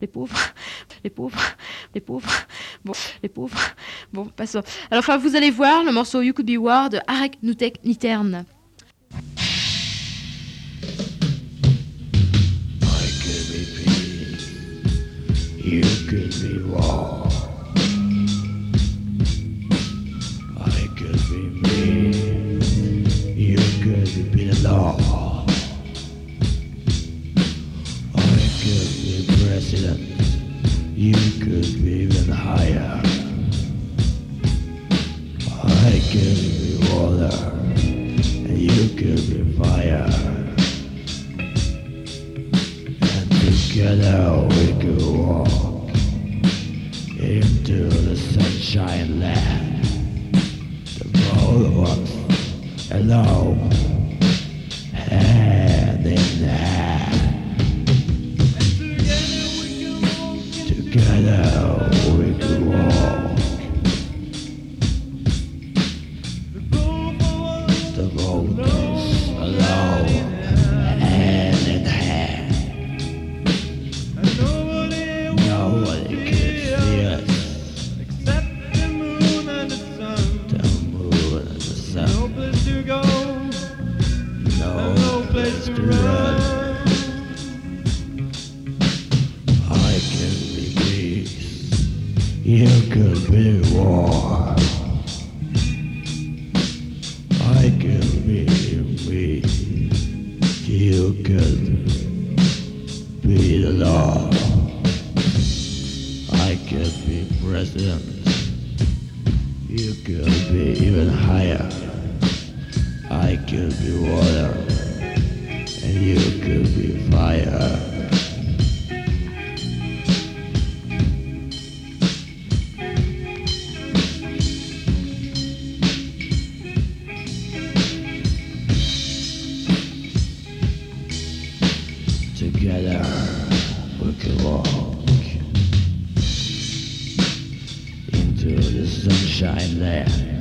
les pauvres, les pauvres, les pauvres, bon, les pauvres, bon, passons. Alors, enfin, vous allez voir le morceau You Could Be War de Arek Nutek Niterne. You could be war. President. You could be even higher. I could be water. And you could be fire. And together we could walk into the sunshine land. The both of us alone, The both of us You could be war. I could be me. You could be the law. I could be president. You could be even higher. I could be water. And you could be fire. Into the sunshine land.